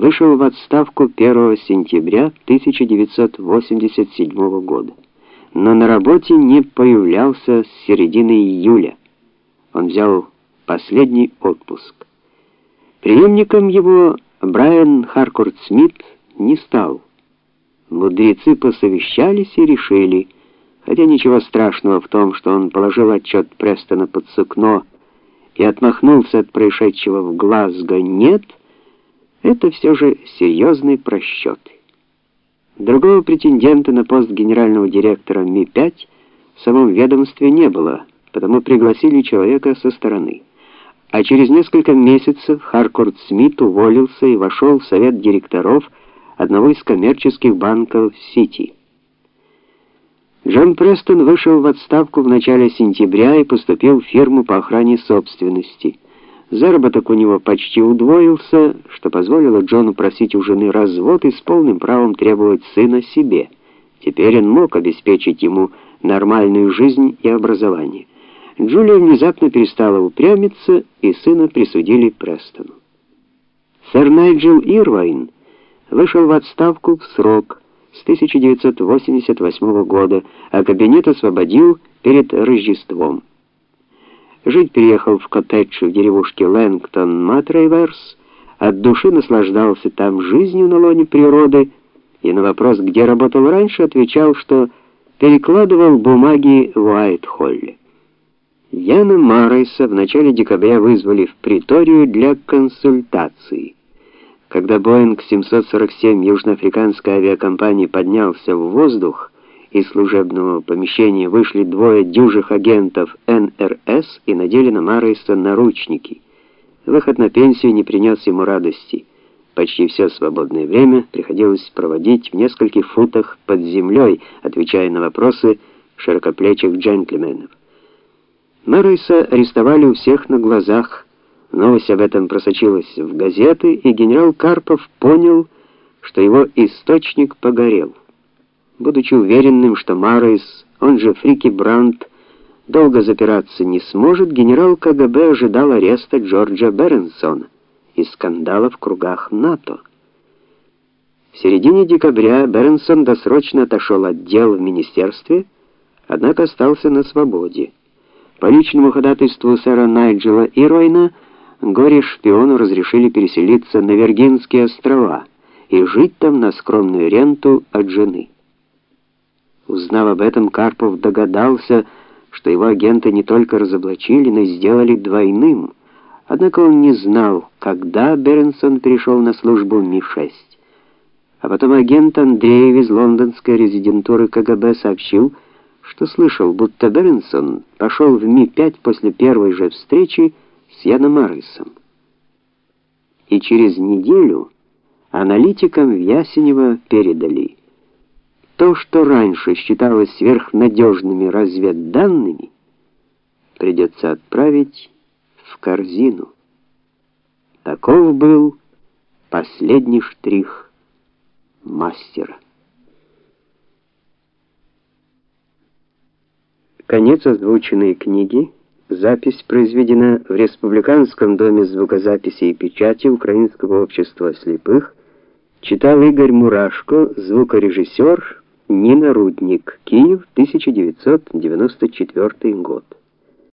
вышел в отставку 1 сентября 1987 года, но на работе не появлялся с середины июля. Он взял последний отпуск. Преемником его Брайан Харкорт Смит не стал. Мудрецы посовещались и решили, хотя ничего страшного в том, что он положил отчет Престона под сукно и отмахнулся от происшедшего в Глазго, нет, это все же серьезный просчет. Другого претендента на пост генерального директора Ми-5 в самом ведомстве не было, потому пригласили человека со стороны. А через несколько месяцев Харкорд Смит уволился и вошел в совет директоров одного из коммерческих банков Сити. Джон Престон вышел в отставку в начале сентября и поступил в фирму по охране собственности. Заработок у него почти удвоился, что позволило Джону просить у жены развод и с полным правом требовать сына себе. Теперь он мог обеспечить ему нормальную жизнь и образование. Джулия внезапно перестала упрямиться, и сына присудили Престону. Сэр Найджел Ирвайн вышел в отставку в срок с 1988 года, а кабинет освободил перед Рождеством. Жить переехал в коттедж в деревушке Лэнгтон Матрейверс, от души наслаждался там жизнью на лоне природы, и на вопрос, где работал раньше, отвечал, что перекладывал бумаги в Уайт-Холле. Яна Марайса в начале декабря вызвали в приторию для консультации. Когда Боинг 747 южноафриканской авиакомпании поднялся в воздух, из служебного помещения вышли двое дюжих агентов НРС и надели на Марайса наручники. Выход на пенсию не принес ему радости. Почти все свободное время приходилось проводить в нескольких футах под землей, отвечая на вопросы широкоплечих джентльменов. Марайса арестовали у всех на глазах. Новость об этом просочилась в газеты, и генерал Карпов понял, что его источник погорел. Будучи уверенным, что Марис, он же Фрики Брандт, долго запираться не сможет, генерал КГБ ожидал ареста Джорджа Беренсона и скандала в кругах НАТО. В середине декабря Беренсон досрочно отошел от дел в министерстве, однако остался на свободе. По личному ходатайству сэра Найджела Иройна горе-шпиону разрешили переселиться на Виргинские острова и жить там на скромную ренту от жены. Узнав об этом, Карпов догадался, что его агента не только разоблачили, но и сделали двойным. Однако он не знал, когда Беренсон перешел на службу Ми-6. А потом агент Андреев из лондонской резидентуры КГБ сообщил, что слышал, будто Беренсон пошел в Ми-5 после первой же встречи с Яном Марисом. И через неделю аналитикам Ясенева передали то, что раньше считалось сверхнадежными разведданными, придется отправить в корзину. Таков был последний штрих мастера. Конец озвученной книги. Запись произведена в Республиканском доме звукозаписи и печати Украинского общества слепых. Читал Игорь Мурашко, звукорежиссер Нина Рудник. Киев, 1994 год.